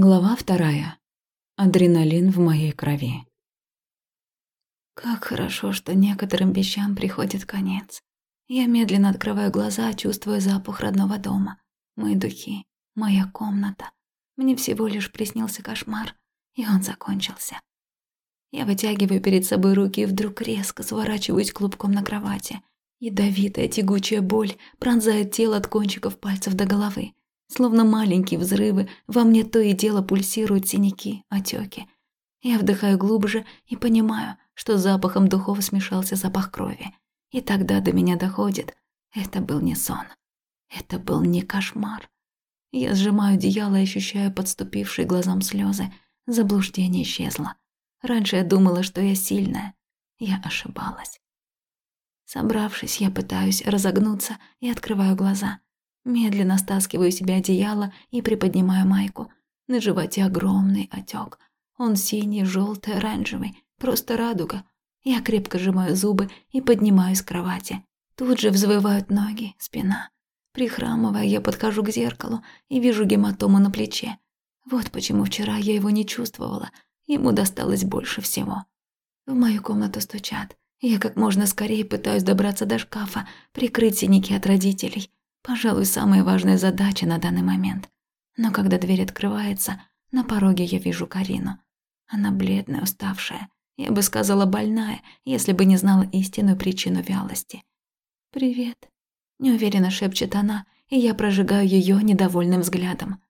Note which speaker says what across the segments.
Speaker 1: Глава вторая. Адреналин в моей крови.
Speaker 2: Как хорошо, что некоторым вещам приходит конец. Я медленно открываю глаза, чувствуя запах родного дома. Мои духи, моя комната. Мне всего лишь приснился кошмар, и он закончился. Я вытягиваю перед собой руки и вдруг резко сворачиваюсь клубком на кровати. Ядовитая тягучая боль пронзает тело от кончиков пальцев до головы. Словно маленькие взрывы, во мне то и дело пульсируют синяки, отеки. Я вдыхаю глубже и понимаю, что запахом духов смешался запах крови. И тогда до меня доходит. Это был не сон. Это был не кошмар. Я сжимаю одеяло и ощущаю подступившие глазам слезы. Заблуждение исчезло. Раньше я думала, что я сильная. Я ошибалась. Собравшись, я пытаюсь разогнуться и открываю глаза. Медленно стаскиваю себе одеяло и приподнимаю майку. На животе огромный отек. Он синий, желтый, оранжевый, просто радуга. Я крепко сжимаю зубы и поднимаюсь с кровати. Тут же взвывают ноги, спина. Прихрамывая, я подхожу к зеркалу и вижу гематому на плече. Вот почему вчера я его не чувствовала. Ему досталось больше всего. В мою комнату стучат. Я как можно скорее пытаюсь добраться до шкафа, прикрыть синяки от родителей. Пожалуй, самая важная задача на данный момент. Но когда дверь открывается, на пороге я вижу Карину. Она бледная, уставшая. Я бы сказала, больная, если бы не знала истинную причину вялости. «Привет», – неуверенно шепчет она, и я прожигаю ее недовольным взглядом.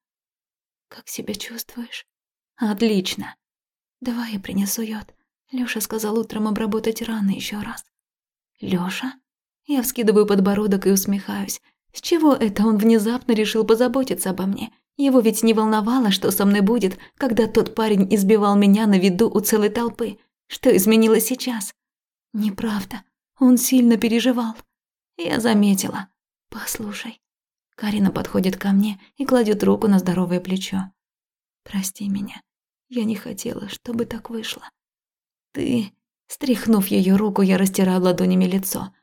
Speaker 2: «Как себя чувствуешь?» «Отлично». «Давай я принесу йод. Лёша сказал утром обработать раны еще раз». «Лёша?» Я вскидываю подбородок и усмехаюсь. С чего это он внезапно решил позаботиться обо мне? Его ведь не волновало, что со мной будет, когда тот парень избивал меня на виду у целой толпы. Что изменилось сейчас? Неправда. Он сильно переживал. Я заметила. Послушай. Карина подходит ко мне и кладет руку на здоровое плечо. Прости меня. Я не хотела, чтобы так вышло. Ты... Стряхнув ее руку, я растираю ладонями лицо.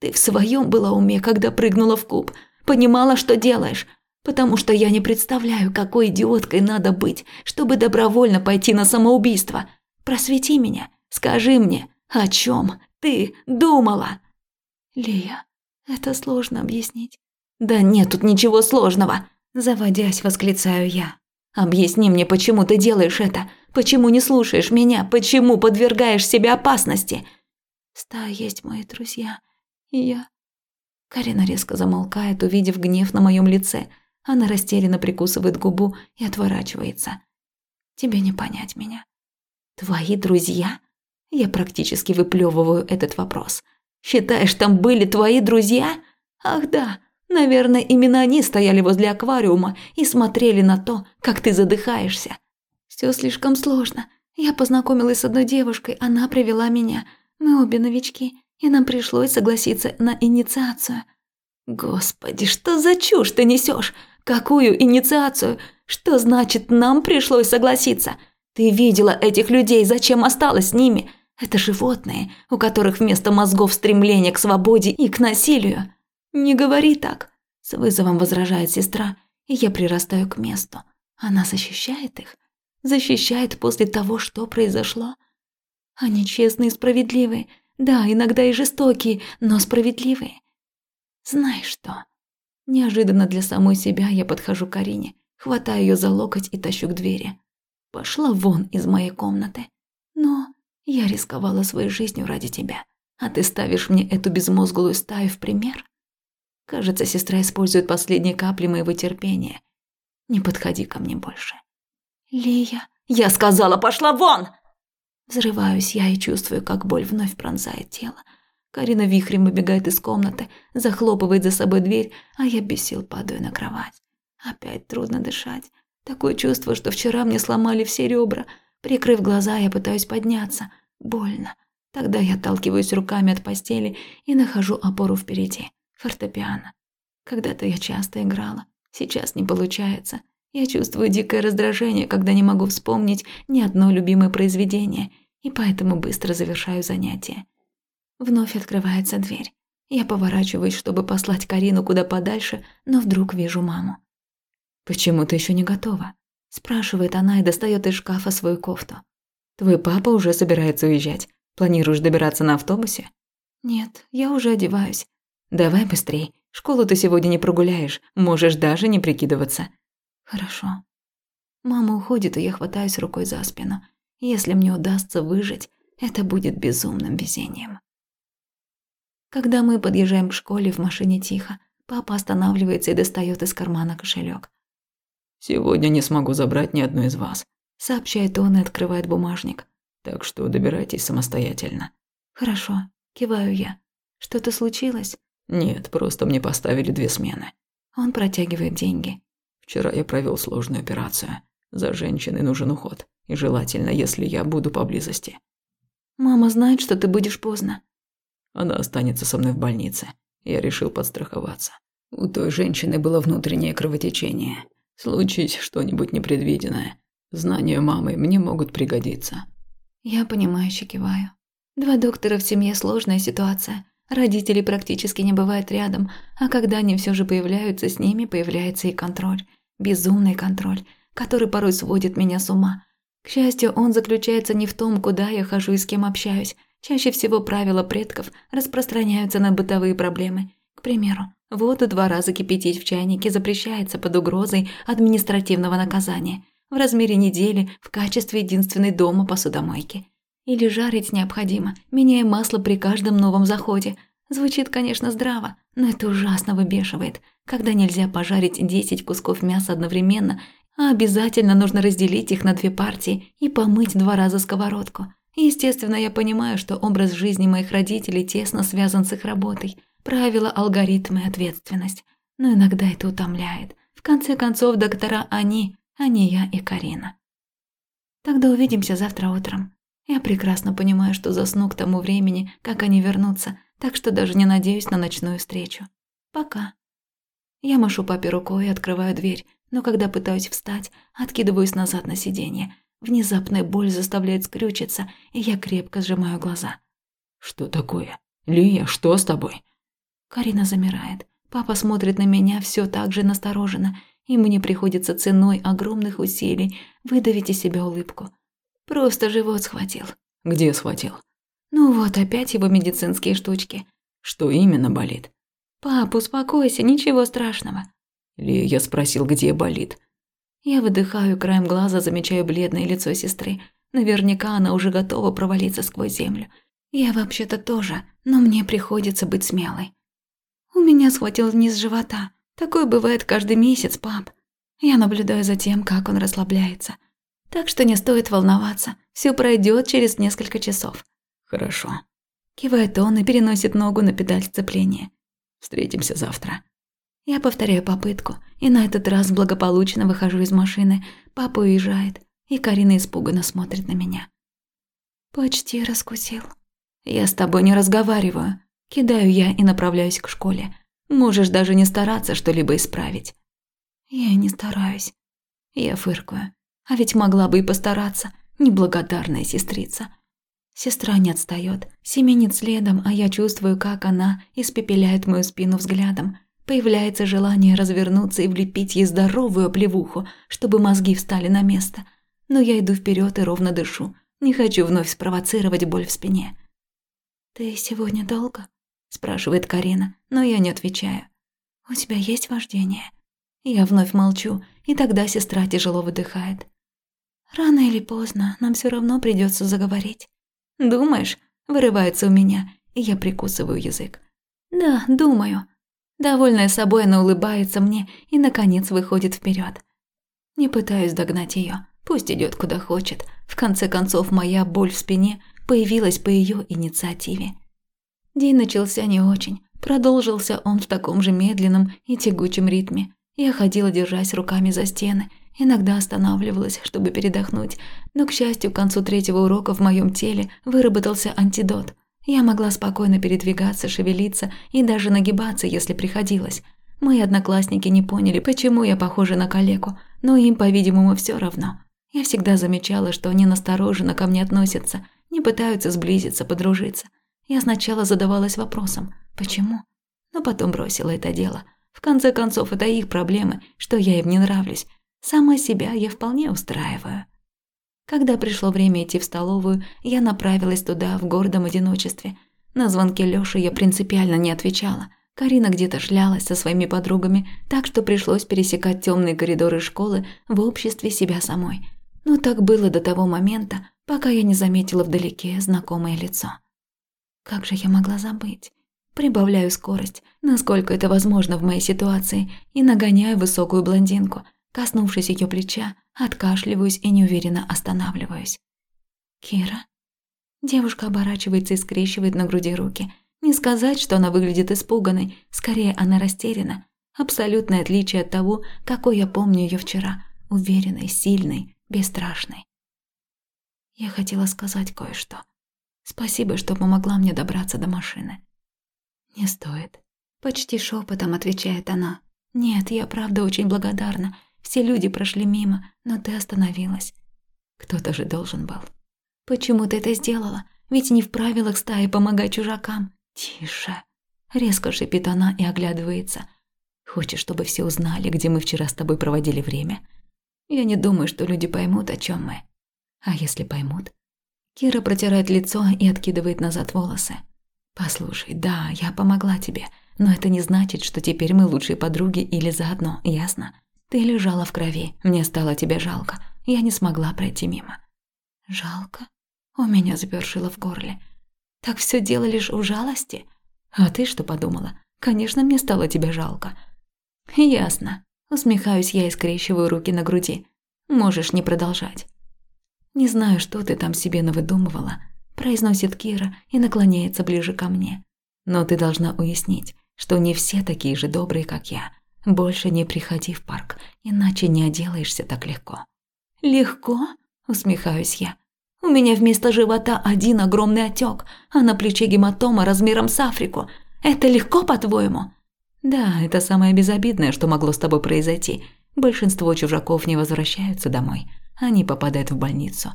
Speaker 2: Ты в своем была уме, когда прыгнула в куб. Понимала, что делаешь. Потому что я не представляю, какой идиоткой надо быть, чтобы добровольно пойти на самоубийство. Просвети меня. Скажи мне, о чем ты думала? Лия, это сложно объяснить. Да нет тут ничего сложного. Заводясь, восклицаю я. Объясни мне, почему ты делаешь это? Почему не слушаешь меня? Почему подвергаешь себя опасности? Ста есть мои друзья я...» Карина резко замолкает, увидев гнев на моем лице. Она растерянно прикусывает губу и отворачивается. «Тебе не понять меня». «Твои друзья?» Я практически выплевываю этот вопрос. «Считаешь, там были твои друзья?» «Ах да, наверное, именно они стояли возле аквариума и смотрели на то, как ты задыхаешься. Все слишком сложно. Я познакомилась с одной девушкой, она привела меня. Мы обе новички и нам пришлось согласиться на инициацию. Господи, что за чушь ты несешь? Какую инициацию? Что значит нам пришлось согласиться? Ты видела этих людей, зачем осталась с ними? Это животные, у которых вместо мозгов стремление к свободе и к насилию. Не говори так, с вызовом возражает сестра, и я прирастаю к месту. Она защищает их, защищает после того, что произошло. Они честные и справедливые, да, иногда и жестокие, но справедливые. Знаешь что? Неожиданно для самой себя я подхожу к Карине, хватаю ее за локоть и тащу к двери. Пошла вон из моей комнаты. Но я рисковала своей жизнью ради тебя, а ты ставишь мне эту безмозглую стаю в пример? Кажется, сестра использует последние капли моего терпения. Не подходи ко мне больше. Лия, я сказала, пошла вон! Взрываюсь я и чувствую, как боль вновь пронзает тело. Карина вихрем выбегает из комнаты, захлопывает за собой дверь, а я без сил падаю на кровать. Опять трудно дышать. Такое чувство, что вчера мне сломали все ребра. Прикрыв глаза, я пытаюсь подняться. Больно. Тогда я отталкиваюсь руками от постели и нахожу опору впереди. Фортепиано. Когда-то я часто играла. Сейчас не получается. Я чувствую дикое раздражение, когда не могу вспомнить ни одно любимое произведение, и поэтому быстро завершаю занятие. Вновь открывается дверь. Я поворачиваюсь, чтобы послать Карину куда подальше, но вдруг вижу маму. «Почему ты еще не готова?» спрашивает она и достает из шкафа свою кофту.
Speaker 1: Твой папа уже собирается уезжать. Планируешь добираться на автобусе?
Speaker 2: Нет, я уже одеваюсь.
Speaker 1: Давай быстрей. Школу ты сегодня не прогуляешь, можешь даже не прикидываться.
Speaker 2: Хорошо. Мама уходит, и я хватаюсь рукой за спину. Если мне удастся выжить, это будет безумным везением. Когда мы подъезжаем к школе, в машине тихо. Папа останавливается и достает из кармана кошелек.
Speaker 3: «Сегодня не смогу забрать ни одну из вас», –
Speaker 2: сообщает он и открывает бумажник.
Speaker 3: «Так что добирайтесь самостоятельно».
Speaker 2: «Хорошо», – киваю я. «Что-то случилось?»
Speaker 3: «Нет, просто мне поставили две смены».
Speaker 2: Он протягивает деньги.
Speaker 3: «Вчера я провел сложную операцию. За женщиной нужен уход. И желательно, если я буду поблизости».
Speaker 2: «Мама знает, что ты будешь поздно».
Speaker 3: Она останется со мной в больнице. Я решил подстраховаться. У той женщины было внутреннее кровотечение. Случись что-нибудь непредвиденное. Знания мамы мне могут пригодиться.
Speaker 2: Я понимающе киваю. Два доктора в семье – сложная ситуация. Родителей практически не бывает рядом, а когда они все же появляются, с ними появляется и контроль. Безумный контроль, который порой сводит меня с ума. К счастью, он заключается не в том, куда я хожу и с кем общаюсь. Чаще всего правила предков распространяются на бытовые проблемы. К примеру, воду два раза кипятить в чайнике запрещается под угрозой административного наказания в размере недели в качестве единственной дома посудомойки. Или жарить необходимо, меняя масло при каждом новом заходе. Звучит, конечно, здраво, но это ужасно выбешивает, когда нельзя пожарить 10 кусков мяса одновременно, а обязательно нужно разделить их на две партии и помыть два раза сковородку. Естественно, я понимаю, что образ жизни моих родителей тесно связан с их работой. Правила, алгоритмы, ответственность. Но иногда это утомляет. В конце концов, доктора они, а не я и Карина. Тогда увидимся завтра утром. Я прекрасно понимаю, что засну к тому времени, как они вернутся, так что даже не надеюсь на ночную встречу. Пока. Я машу папе рукой и открываю дверь, но когда пытаюсь встать, откидываюсь назад на сиденье. Внезапная боль заставляет скрючиться, и я крепко сжимаю глаза.
Speaker 3: «Что такое? Лия, что с тобой?»
Speaker 2: Карина замирает. Папа смотрит на меня все так же настороженно, и мне приходится ценой огромных усилий выдавить из себя улыбку. Просто живот схватил.
Speaker 3: «Где схватил?»
Speaker 2: «Ну вот, опять его медицинские штучки».
Speaker 3: «Что именно болит?»
Speaker 2: «Пап, успокойся, ничего страшного».
Speaker 3: Лия, я спросил, где болит.
Speaker 2: Я выдыхаю, краем глаза замечаю бледное лицо сестры. Наверняка она уже готова провалиться сквозь землю. Я вообще-то тоже, но мне приходится быть смелой. У меня схватил вниз живота. Такое бывает каждый месяц, пап. Я наблюдаю за тем, как он расслабляется. Так что не стоит волноваться. Все пройдет через несколько часов.
Speaker 3: Хорошо.
Speaker 2: Кивает он и переносит ногу на педаль сцепления.
Speaker 3: Встретимся завтра.
Speaker 2: Я повторяю попытку, и на этот раз благополучно выхожу из машины. Папа уезжает, и Карина испуганно смотрит на меня. «Почти раскусил». «Я с тобой не разговариваю». Кидаю я и направляюсь к школе. Можешь даже не стараться что-либо исправить. Я не стараюсь. Я фыркаю. А ведь могла бы и постараться, неблагодарная сестрица. Сестра не отстает, семенит следом, а я чувствую, как она испепеляет мою спину взглядом. Появляется желание развернуться и влепить ей здоровую оплевуху, чтобы мозги встали на место. Но я иду вперед и ровно дышу. Не хочу вновь спровоцировать боль в спине. «Ты сегодня долго?» – спрашивает Карина, но я не отвечаю. «У тебя есть вождение?» Я вновь молчу, и тогда сестра тяжело выдыхает. «Рано или поздно нам все равно придется заговорить». «Думаешь?» – вырывается у меня, и я прикусываю язык. «Да, думаю. Довольная собой, она улыбается мне и, наконец, выходит вперед. Не пытаюсь догнать ее, пусть идет куда хочет. В конце концов, моя боль в спине появилась по ее инициативе. День начался не очень. Продолжился он в таком же медленном и тягучем ритме. Я ходила, держась руками за стены, иногда останавливалась, чтобы передохнуть, но, к счастью, к концу третьего урока в моем теле выработался антидот. Я могла спокойно передвигаться, шевелиться и даже нагибаться, если приходилось. Мои одноклассники не поняли, почему я похожа на калеку, но им, по-видимому, все равно. Я всегда замечала, что они настороженно ко мне относятся, не пытаются сблизиться, подружиться. Я сначала задавалась вопросом «почему?», но потом бросила это дело. В конце концов, это их проблемы, что я им не нравлюсь. Сама себя я вполне устраиваю. Когда пришло время идти в столовую, я направилась туда в гордом одиночестве. На звонки Лёши я принципиально не отвечала. Карина где-то шлялась со своими подругами, так что пришлось пересекать темные коридоры школы в обществе себя самой. Но так было до того момента, пока я не заметила вдалеке знакомое лицо. Как же я могла забыть? Прибавляю скорость, насколько это возможно в моей ситуации, и нагоняю высокую блондинку. Коснувшись ее плеча, откашливаюсь и неуверенно останавливаюсь. «Кира?» Девушка оборачивается и скрещивает на груди руки. Не сказать, что она выглядит испуганной, скорее она растеряна. Абсолютное отличие от того, какой я помню ее вчера. Уверенной, сильной, бесстрашной. Я хотела сказать кое-что. Спасибо, что помогла мне добраться до машины. Не стоит. Почти шепотом отвечает она. Нет, я правда очень благодарна. Все люди прошли мимо, но ты остановилась. Кто-то же должен был. Почему ты это сделала? Ведь не в правилах стаи помогать чужакам. Тише. Резко шипит она и оглядывается. Хочешь, чтобы все узнали, где мы вчера с тобой проводили время? Я не думаю, что люди поймут, о чем мы. А если поймут? Кира протирает лицо и откидывает назад волосы. Послушай, да, я помогла тебе, но это не значит, что теперь мы лучшие подруги или заодно, ясно? Ты лежала в крови, мне стало тебя жалко. Я не смогла пройти мимо. Жалко? У меня запершило в горле. Так все дело лишь у жалости? А ты что подумала? Конечно, мне стало тебя жалко. Ясно. Усмехаюсь я и скрещиваю руки на груди. Можешь не продолжать. Не знаю, что ты там себе навыдумывала, произносит Кира и наклоняется ближе ко мне. Но ты должна уяснить, что не все такие же добрые, как я. Больше не приходи в парк, иначе не оделаешься так легко. Легко? Усмехаюсь я. У меня вместо живота один огромный отек, а на плече гематома размером с Африку. Это легко, по-твоему? Да, это самое безобидное, что могло с тобой произойти. Большинство чужаков не возвращаются домой. Они попадают в больницу.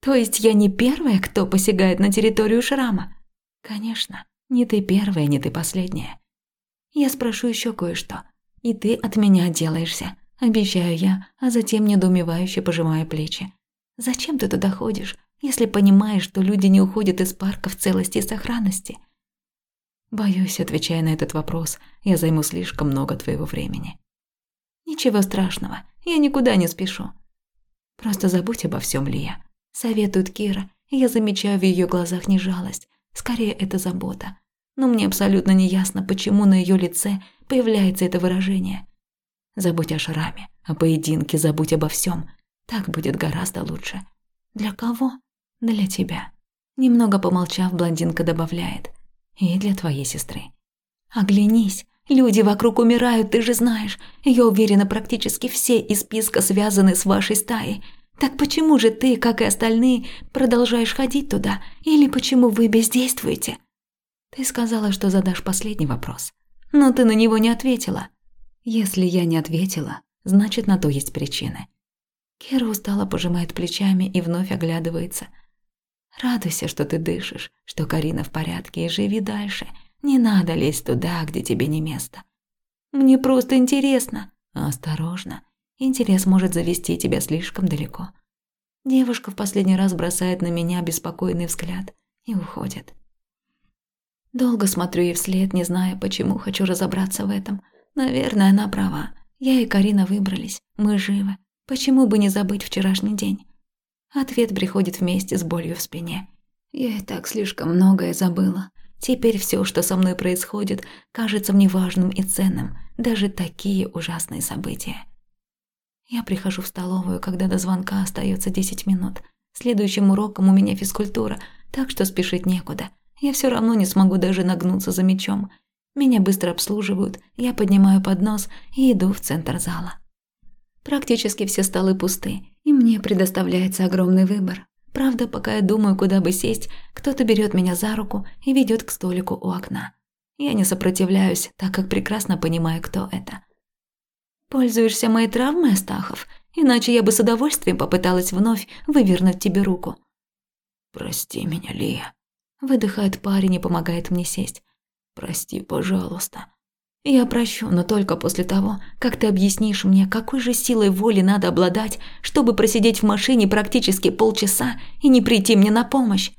Speaker 2: То есть я не первая, кто посягает на территорию шрама? Конечно, не ты первая, не ты последняя. Я спрошу еще кое-что. И ты от меня отделаешься, обещаю я, а затем недоумевающе пожимаю плечи. Зачем ты туда ходишь, если понимаешь, что люди не уходят из парка в целости и сохранности? Боюсь, отвечая на этот вопрос, я займу слишком много твоего времени. Ничего страшного, я никуда не спешу. Просто забудь обо всем, Лия. Советует Кира, и я замечаю в ее глазах не жалость, скорее это забота. Но мне абсолютно не ясно, почему на ее лице появляется это выражение. Забудь о шраме, о поединке, забудь обо всем. Так будет гораздо лучше. Для кого? Для тебя. Немного помолчав, блондинка добавляет. И для твоей сестры. Оглянись, люди вокруг умирают, ты же знаешь. Я уверена, практически все из списка связаны с вашей стаей. Так почему же ты, как и остальные, продолжаешь ходить туда? Или почему вы бездействуете? Ты сказала, что задашь последний вопрос но ты на него не ответила. Если я не ответила, значит, на то есть причины. Кира устало пожимает плечами и вновь оглядывается. Радуйся, что ты дышишь, что Карина в порядке и живи дальше. Не надо лезть туда, где тебе не место. Мне просто интересно. Осторожно. Интерес может завести тебя слишком далеко. Девушка в последний раз бросает на меня беспокойный взгляд и уходит. Долго смотрю ей вслед, не зная, почему хочу разобраться в этом. Наверное, она права. Я и Карина выбрались. Мы живы. Почему бы не забыть вчерашний день? Ответ приходит вместе с болью в спине. Я и так слишком многое забыла. Теперь все, что со мной происходит, кажется мне важным и ценным, даже такие ужасные события. Я прихожу в столовую, когда до звонка остается 10 минут. Следующим уроком у меня физкультура, так что спешить некуда. Я все равно не смогу даже нагнуться за мечом. Меня быстро обслуживают, я поднимаю поднос и иду в центр зала. Практически все столы пусты, и мне предоставляется огромный выбор. Правда, пока я думаю, куда бы сесть, кто-то берет меня за руку и ведет к столику у окна. Я не сопротивляюсь, так как прекрасно понимаю, кто это. «Пользуешься моей травмой, Астахов? Иначе я бы с удовольствием попыталась вновь вывернуть тебе руку».
Speaker 3: «Прости меня, Лия»,
Speaker 2: Выдыхает парень и помогает мне сесть.
Speaker 3: «Прости, пожалуйста».
Speaker 2: Я прощу, но только после того, как ты объяснишь мне, какой же силой воли надо обладать, чтобы просидеть в машине практически полчаса и не прийти мне на помощь.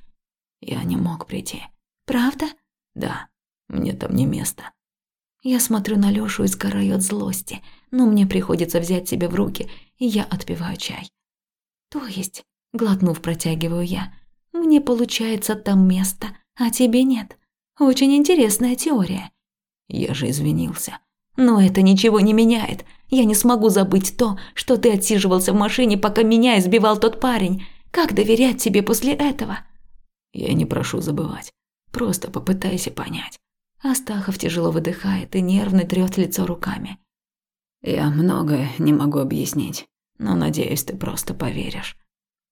Speaker 3: Я не мог прийти.
Speaker 2: Правда?
Speaker 3: Да, мне там не место.
Speaker 2: Я смотрю на Лёшу и сгораю от злости, но мне приходится взять себя в руки, и я отпиваю чай. То есть, глотнув, протягиваю я, мне получается там место, а тебе нет. Очень интересная теория.
Speaker 3: Я же извинился.
Speaker 2: Но это ничего не меняет. Я не смогу забыть то, что ты отсиживался в машине, пока меня избивал тот парень. Как доверять тебе после этого?
Speaker 3: Я не прошу забывать. Просто попытайся понять.
Speaker 2: Астахов тяжело выдыхает и нервно трёт лицо руками.
Speaker 3: Я многое не могу объяснить, но надеюсь, ты просто поверишь.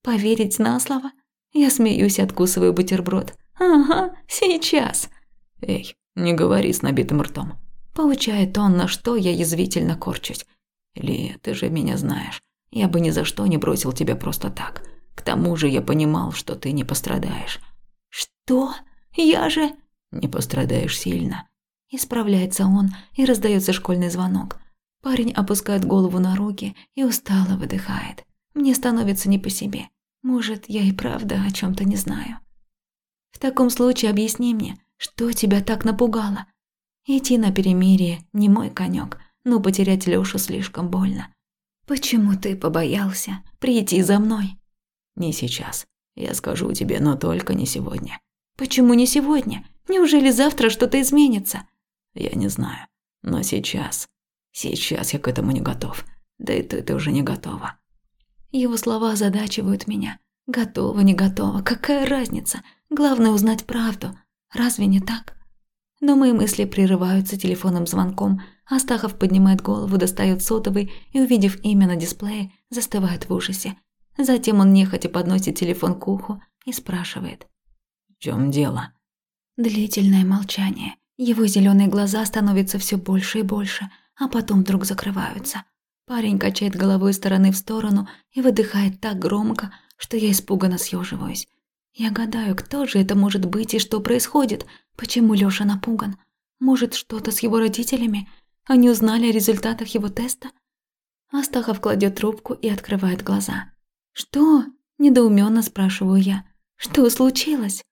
Speaker 2: Поверить на слово? Я смеюсь и откусываю бутерброд. Ага, сейчас.
Speaker 3: Эй, не говори с набитым ртом.
Speaker 2: Получает он, на что я язвительно корчусь.
Speaker 3: Лия, ты же меня знаешь. Я бы ни за что не бросил тебя просто так. К тому же я понимал, что ты не пострадаешь.
Speaker 2: Что? Я же...
Speaker 3: Не пострадаешь сильно.
Speaker 2: Исправляется он, и раздается школьный звонок. Парень опускает голову на руки и устало выдыхает. Мне становится не по себе. Может, я и правда о чем то не знаю. В таком случае объясни мне, что тебя так напугало? Идти на перемирие не мой конек, но потерять Лёшу слишком больно. Почему ты побоялся прийти за мной?
Speaker 3: Не сейчас. Я скажу тебе, но только не сегодня.
Speaker 2: Почему не сегодня? Неужели завтра что-то изменится?
Speaker 3: Я не знаю. Но сейчас... Сейчас я к этому не готов. Да и ты, ты уже не готова.
Speaker 2: Его слова озадачивают меня. Готова, не готова, какая разница? Главное узнать правду. Разве не так? Но мои мысли прерываются телефонным звонком. Астахов поднимает голову, достает сотовый и, увидев имя на дисплее, застывает в ужасе. Затем он нехотя подносит телефон к уху и спрашивает.
Speaker 3: «В чем дело?»
Speaker 2: Длительное молчание. Его зеленые глаза становятся все больше и больше, а потом вдруг закрываются. Парень качает головой из стороны в сторону и выдыхает так громко, что я испуганно съеживаюсь. Я гадаю, кто же это может быть и что происходит, почему Лёша напуган. Может, что-то с его родителями? Они узнали о результатах его теста? Астахов кладет трубку и открывает глаза. «Что?» – недоуменно спрашиваю я. «Что случилось?»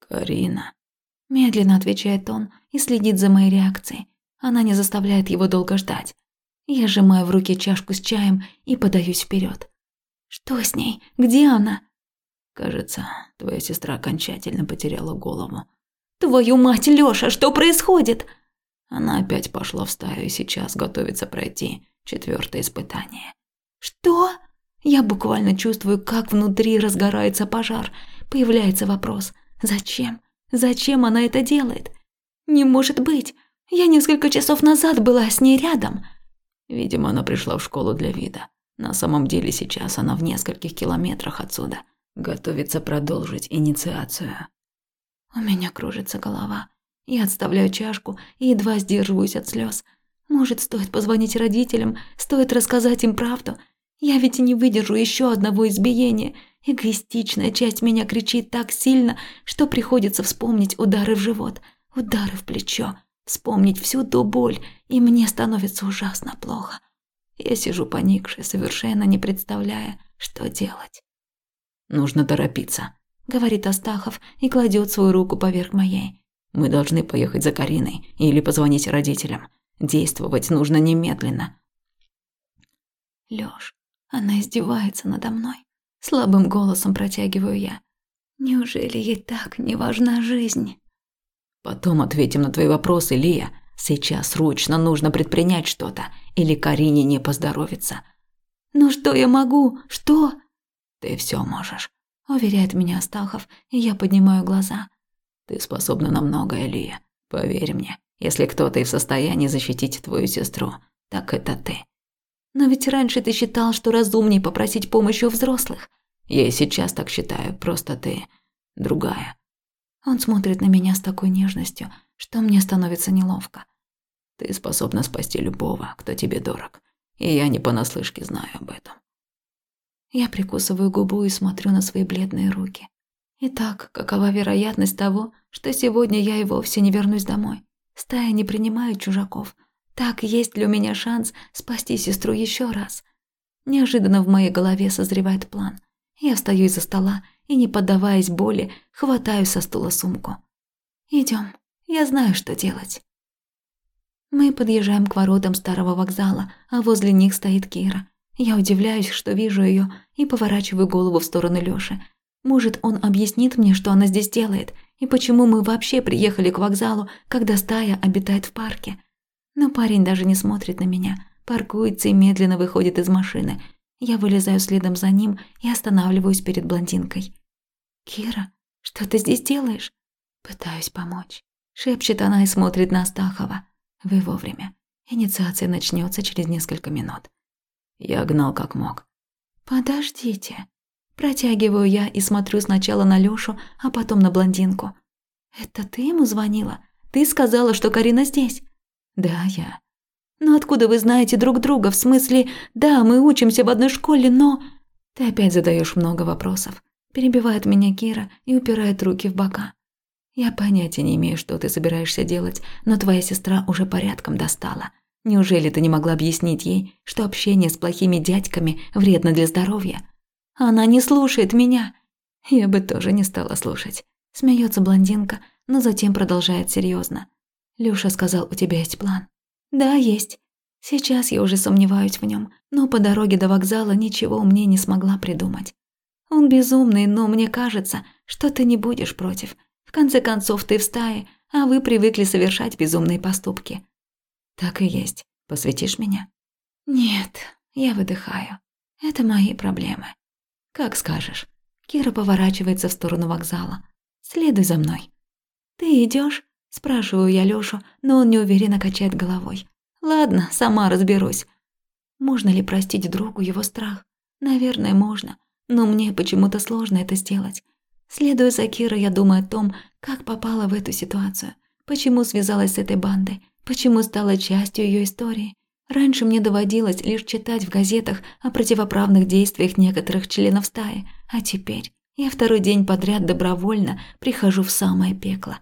Speaker 3: «Карина», –
Speaker 2: медленно отвечает он и следит за моей реакцией. Она не заставляет его долго ждать. Я сжимаю в руке чашку с чаем и подаюсь вперед. «Что с ней? Где она?»
Speaker 3: Кажется, твоя сестра окончательно потеряла голову.
Speaker 2: Твою мать, Лёша, что происходит?
Speaker 3: Она опять пошла в стаю и сейчас готовится пройти четвертое испытание.
Speaker 2: Что? Я буквально чувствую, как внутри разгорается пожар. Появляется вопрос: зачем? Зачем она это делает? Не может быть. Я несколько часов назад была с ней рядом.
Speaker 3: Видимо, она пришла в школу для вида. На самом деле сейчас она в нескольких километрах отсюда. Готовится продолжить инициацию.
Speaker 2: У меня кружится голова. Я отставляю чашку и едва сдерживаюсь от слез. Может, стоит позвонить родителям, стоит рассказать им правду. Я ведь не выдержу еще одного избиения. Эгоистичная часть меня кричит так сильно, что приходится вспомнить удары в живот, удары в плечо, вспомнить всю ту боль, и мне становится ужасно плохо. Я сижу поникшая, совершенно не представляя, что делать.
Speaker 3: Нужно торопиться», –
Speaker 2: говорит Астахов и кладет свою руку поверх моей.
Speaker 3: «Мы должны поехать за Кариной или позвонить родителям. Действовать нужно немедленно».
Speaker 2: Лёш, она издевается надо мной. Слабым голосом протягиваю я. Неужели ей так не важна жизнь?
Speaker 3: Потом ответим на твои вопросы, Лия. Сейчас срочно нужно предпринять что-то, или Карине не поздоровится.
Speaker 2: Ну что я могу? Что?
Speaker 3: Ты все можешь,
Speaker 2: уверяет меня Астахов, и я поднимаю глаза.
Speaker 3: Ты способна на многое, Лия. Поверь мне, если кто-то и в состоянии защитить твою сестру, так это ты.
Speaker 2: Но ведь раньше ты считал, что разумнее попросить помощи у взрослых.
Speaker 3: Я и сейчас так считаю, просто ты другая.
Speaker 2: Он смотрит на меня с такой нежностью, что мне становится неловко.
Speaker 3: Ты способна спасти любого, кто тебе дорог. И я не понаслышке знаю об этом.
Speaker 2: Я прикусываю губу и смотрю на свои бледные руки. Итак, какова вероятность того, что сегодня я и вовсе не вернусь домой? Стая не принимает чужаков. Так есть ли у меня шанс спасти сестру еще раз? Неожиданно в моей голове созревает план. Я встаю из-за стола и, не поддаваясь боли, хватаю со стула сумку. Идем, я знаю, что делать. Мы подъезжаем к воротам старого вокзала, а возле них стоит Кира. Я удивляюсь, что вижу ее, и поворачиваю голову в сторону Лёши. Может, он объяснит мне, что она здесь делает, и почему мы вообще приехали к вокзалу, когда стая обитает в парке. Но парень даже не смотрит на меня, паркуется и медленно выходит из машины. Я вылезаю следом за ним и останавливаюсь перед блондинкой. «Кира, что ты здесь делаешь?» «Пытаюсь помочь», – шепчет она и смотрит на Астахова. «Вы вовремя. Инициация начнется через несколько минут».
Speaker 3: Я гнал как мог.
Speaker 2: «Подождите». Протягиваю я и смотрю сначала на Лёшу, а потом на блондинку. «Это ты ему звонила? Ты сказала, что Карина здесь?»
Speaker 3: «Да, я».
Speaker 2: «Но откуда вы знаете друг друга? В смысле, да, мы учимся в одной школе, но...»
Speaker 3: «Ты опять задаешь много вопросов». Перебивает меня Кира и упирает руки в бока. «Я понятия не имею, что ты собираешься делать, но твоя сестра уже порядком достала. Неужели ты не могла объяснить ей, что общение с плохими дядьками вредно для здоровья?
Speaker 2: Она не слушает меня.
Speaker 3: Я бы тоже не стала слушать. Смеется блондинка, но затем продолжает серьезно. Люша сказал, у тебя есть план.
Speaker 2: Да, есть. Сейчас я уже сомневаюсь в нем, но по дороге до вокзала ничего мне не смогла придумать. Он безумный, но мне кажется, что ты не будешь против. В конце концов, ты в стае, а вы привыкли совершать безумные поступки.
Speaker 3: Так и есть. Посвятишь меня?
Speaker 2: Нет, я выдыхаю. Это мои проблемы.
Speaker 3: Как скажешь. Кира поворачивается в сторону вокзала. Следуй за мной.
Speaker 2: Ты идешь? Спрашиваю я Лёшу, но он неуверенно качает головой. Ладно, сама разберусь. Можно ли простить другу его страх? Наверное, можно, но мне почему-то сложно это сделать. Следуя за Кирой, я думаю о том, как попала в эту ситуацию, почему связалась с этой бандой, Почему стала частью ее истории? Раньше мне доводилось лишь читать в газетах о противоправных действиях некоторых членов стаи, а теперь я второй день подряд добровольно прихожу в самое пекло.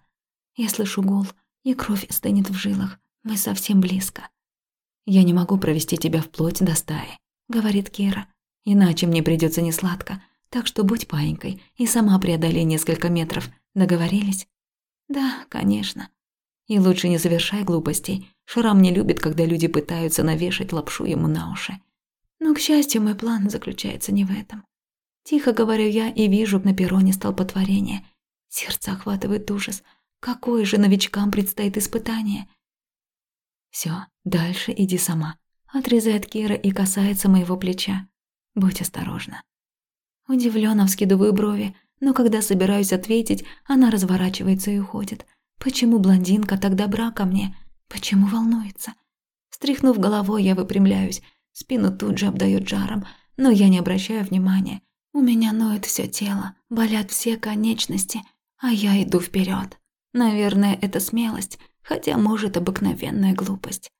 Speaker 2: Я слышу гул, и кровь стынет в жилах. Мы совсем близко.
Speaker 3: «Я не могу провести тебя вплоть до стаи», — говорит Кира. «Иначе мне придется несладко, так что будь паинькой и сама преодолей несколько метров. Договорились?»
Speaker 2: «Да, конечно»,
Speaker 3: и лучше не совершай глупостей. Шрам не любит, когда люди пытаются навешать лапшу ему на уши.
Speaker 2: Но, к счастью, мой план заключается не в этом. Тихо говорю я и вижу на перроне столпотворение. Сердце охватывает ужас. Какое же новичкам предстоит испытание?
Speaker 3: Все, дальше иди сама. Отрезает Кира и касается моего плеча. Будь осторожна.
Speaker 2: Удивленно вскидываю брови, но когда собираюсь ответить, она разворачивается и уходит – Почему блондинка так добра ко мне? Почему волнуется? Стряхнув головой, я выпрямляюсь. Спину тут же обдает жаром, но я не обращаю внимания. У меня ноет все тело, болят все конечности, а я иду вперед. Наверное, это смелость, хотя, может, обыкновенная глупость.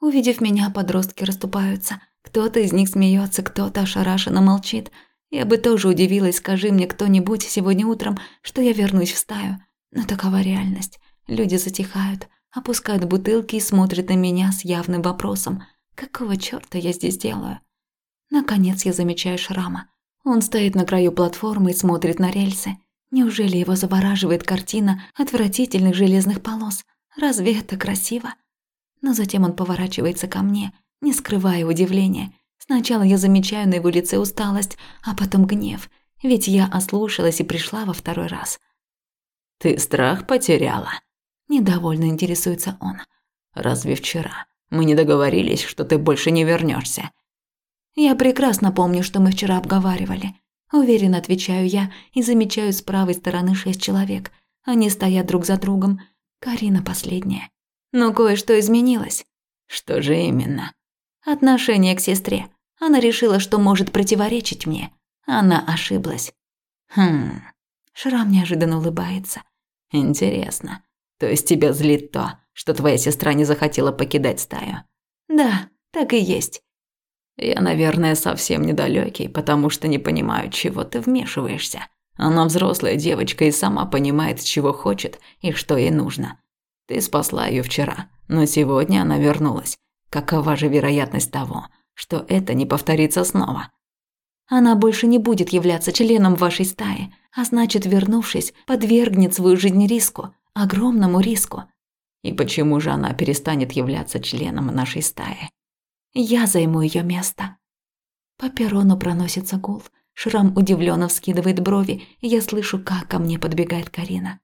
Speaker 2: Увидев меня, подростки расступаются. Кто-то из них смеется, кто-то ошарашенно молчит. Я бы тоже удивилась, скажи мне кто-нибудь сегодня утром, что я вернусь в стаю. Но такова реальность. Люди затихают, опускают бутылки и смотрят на меня с явным вопросом. Какого чёрта я здесь делаю? Наконец я замечаю шрама. Он стоит на краю платформы и смотрит на рельсы. Неужели его завораживает картина отвратительных железных полос? Разве это красиво? Но затем он поворачивается ко мне, не скрывая удивления. Сначала я замечаю на его лице усталость, а потом гнев, ведь я ослушалась и пришла во второй раз –
Speaker 3: «Ты страх потеряла?»
Speaker 2: Недовольно интересуется он.
Speaker 3: «Разве вчера мы не договорились, что ты больше не вернешься?
Speaker 2: «Я прекрасно помню, что мы вчера обговаривали». Уверенно отвечаю я и замечаю с правой стороны шесть человек. Они стоят друг за другом. Карина последняя. Но кое-что изменилось.
Speaker 3: Что же именно?
Speaker 2: Отношение к сестре. Она решила, что может противоречить мне. Она ошиблась.
Speaker 3: Хм.
Speaker 2: Шрам неожиданно улыбается.
Speaker 3: Интересно. То есть тебя злит то, что твоя сестра не захотела покидать стаю?
Speaker 2: Да, так и есть.
Speaker 3: Я, наверное, совсем недалёкий, потому что не понимаю, чего ты вмешиваешься. Она взрослая девочка и сама понимает, чего хочет и что ей нужно. Ты спасла ее вчера, но сегодня она вернулась. Какова же вероятность того, что это не повторится снова?
Speaker 2: Она больше не будет являться членом вашей стаи, а значит, вернувшись, подвергнет свою жизнь риску, огромному риску.
Speaker 3: И почему же она перестанет являться членом нашей стаи?
Speaker 2: Я займу ее место. По перрону проносится гул. Шрам удивленно вскидывает брови, и я слышу, как ко мне подбегает Карина.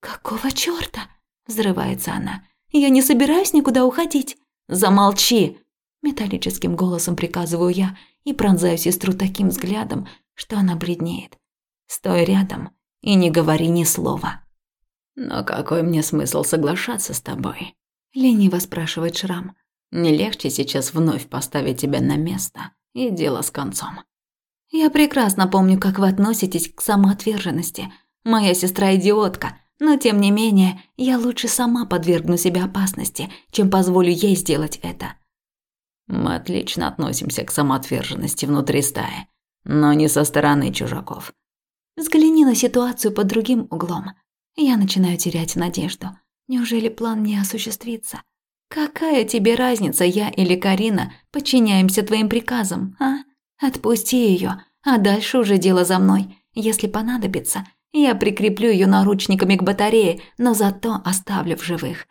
Speaker 2: «Какого чёрта?» – взрывается она. «Я не собираюсь никуда уходить». «Замолчи!» – металлическим голосом приказываю я и пронзаю сестру таким взглядом, что она бледнеет. «Стой рядом и не говори ни слова».
Speaker 3: «Но какой мне смысл соглашаться с тобой?»
Speaker 2: – лениво спрашивает Шрам.
Speaker 3: «Не легче сейчас вновь поставить тебя на место, и дело с концом».
Speaker 2: «Я прекрасно помню, как вы относитесь к самоотверженности. Моя сестра идиотка, но тем не менее, я лучше сама подвергну себя опасности, чем позволю ей сделать это».
Speaker 3: «Мы отлично относимся к самоотверженности внутри стаи, но не со стороны чужаков».
Speaker 2: Взгляни на ситуацию под другим углом. Я начинаю терять надежду. Неужели план не осуществится? Какая тебе разница, я или Карина подчиняемся твоим приказам, а? Отпусти ее, а дальше уже дело за мной. Если понадобится, я прикреплю ее наручниками к батарее, но зато оставлю в живых.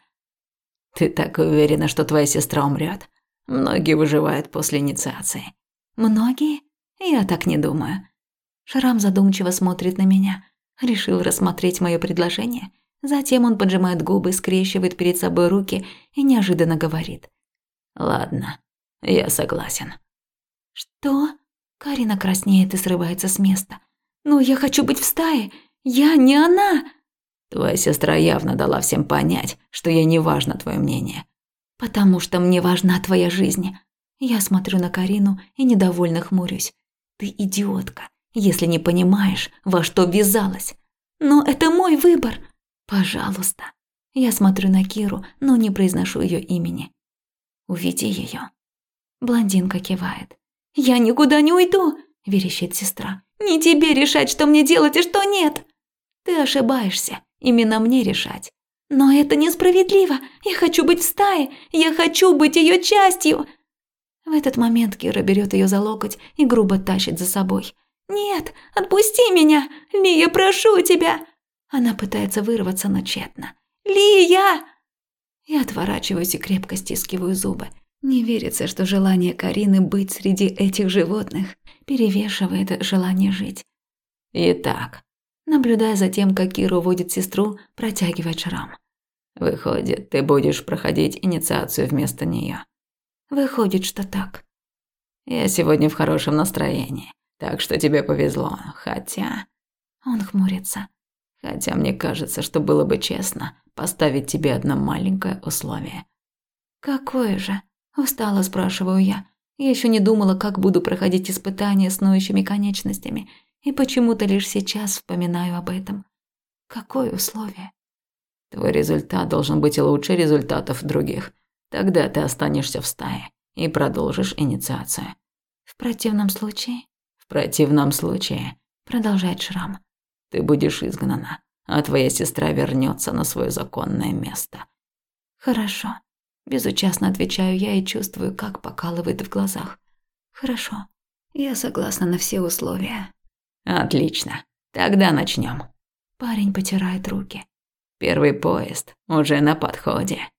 Speaker 3: Ты так уверена, что твоя сестра умрет? Многие выживают после инициации.
Speaker 2: Многие? Я так не думаю. Шрам задумчиво смотрит на меня. Решил рассмотреть мое предложение. Затем он поджимает губы, скрещивает перед собой руки и неожиданно говорит.
Speaker 3: «Ладно, я согласен».
Speaker 2: «Что?» Карина краснеет и срывается с места. «Ну, я хочу быть в стае. Я не она!»
Speaker 3: «Твоя сестра явно дала всем понять, что ей не важно твое мнение».
Speaker 2: «Потому что мне важна твоя жизнь». Я смотрю на Карину и недовольно хмурюсь. «Ты идиотка если не понимаешь, во что ввязалась. Но это мой выбор. Пожалуйста. Я смотрю на Киру, но не произношу ее имени. Уведи ее. Блондинка кивает. «Я никуда не уйду!» – верещит сестра. «Не тебе решать, что мне делать и что нет!» «Ты ошибаешься. Именно мне решать. Но это несправедливо. Я хочу быть в стае. Я хочу быть ее частью!» В этот момент Кира берет ее за локоть и грубо тащит за собой – «Нет, отпусти меня! Лия, прошу тебя!» Она пытается вырваться, но тщетно. «Лия!» Я отворачиваюсь и крепко стискиваю зубы. Не верится, что желание Карины быть среди этих животных перевешивает желание жить.
Speaker 3: Итак,
Speaker 2: наблюдая за тем, как Кира уводит сестру, протягивает шрам.
Speaker 3: Выходит, ты будешь проходить инициацию вместо нее.
Speaker 2: Выходит, что так.
Speaker 3: Я сегодня в хорошем настроении. Так что тебе повезло, хотя...»
Speaker 2: Он хмурится.
Speaker 3: «Хотя мне кажется, что было бы честно поставить тебе одно маленькое условие».
Speaker 2: «Какое же?» – устало спрашиваю я. Я еще не думала, как буду проходить испытания с ноющими конечностями, и почему-то лишь сейчас вспоминаю об этом. Какое условие?
Speaker 3: Твой результат должен быть лучше результатов других. Тогда ты останешься в стае и продолжишь инициацию.
Speaker 2: В противном случае?
Speaker 3: В противном случае,
Speaker 2: продолжает Шрам,
Speaker 3: ты будешь изгнана, а твоя сестра вернется на свое законное место.
Speaker 2: Хорошо. Безучастно отвечаю я и чувствую, как покалывает в глазах. Хорошо. Я согласна на все условия.
Speaker 3: Отлично. Тогда начнем.
Speaker 2: Парень потирает руки.
Speaker 3: Первый поезд уже на подходе.